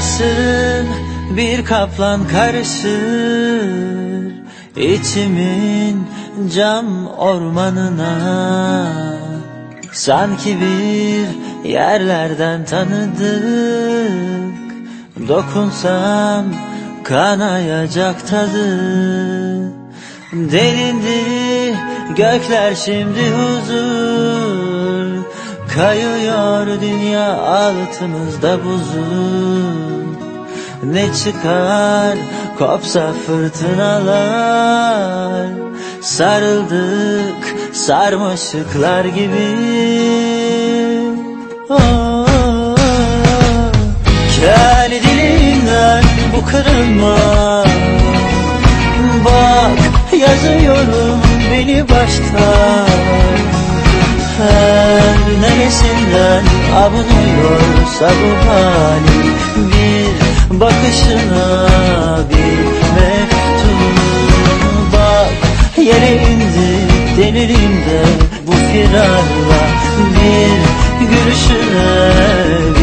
Sarışın bir kaplan karışır içimin cam ormanına. Sanki bir yerlerden tanıdık Dokunsam kanayacak tadı. Delindi gökler şimdi huzur Kayıyor dünya altımızda buzul Ne çıkar? Kopsa fırtınalar. Sarıldık sarmaşıklar gibi. Oh, Kendi dilinden bu kırılma. Bak yazıyorum beni baştan abunuyorsa bu hali Bir bakışına bir mektup Bak. Yere indi delirimde bu firarla Bir gülüşüne bir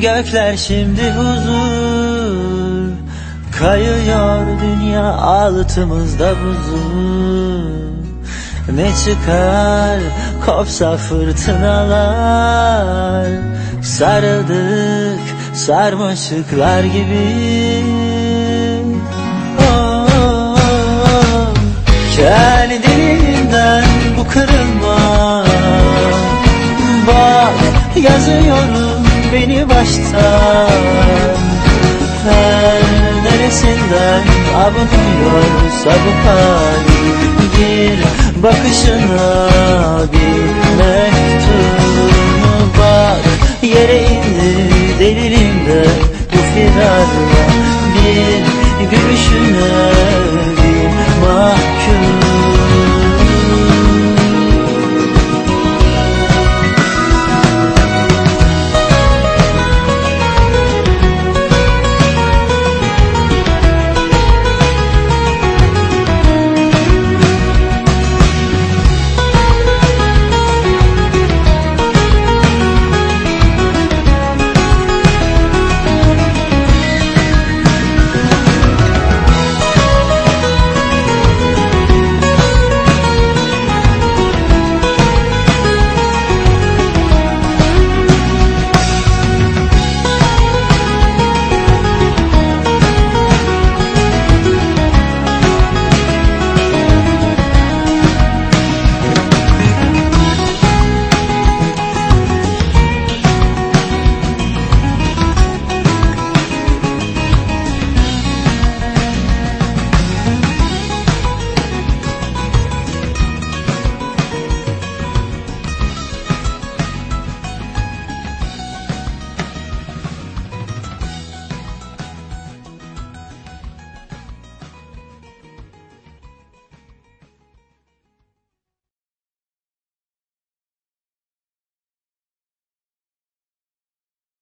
gökler şimdi huzur. Kayıyor dünya altımızda buzul Ne çıkar? Kopsa fırtınalar. Sarıldık sarmaşıklar gibi. Oh, Kendi dilinden bu kırılma. Bak yazıyorum beni baştan. Her neresinden abunuyorsa bu hali Bir bakışına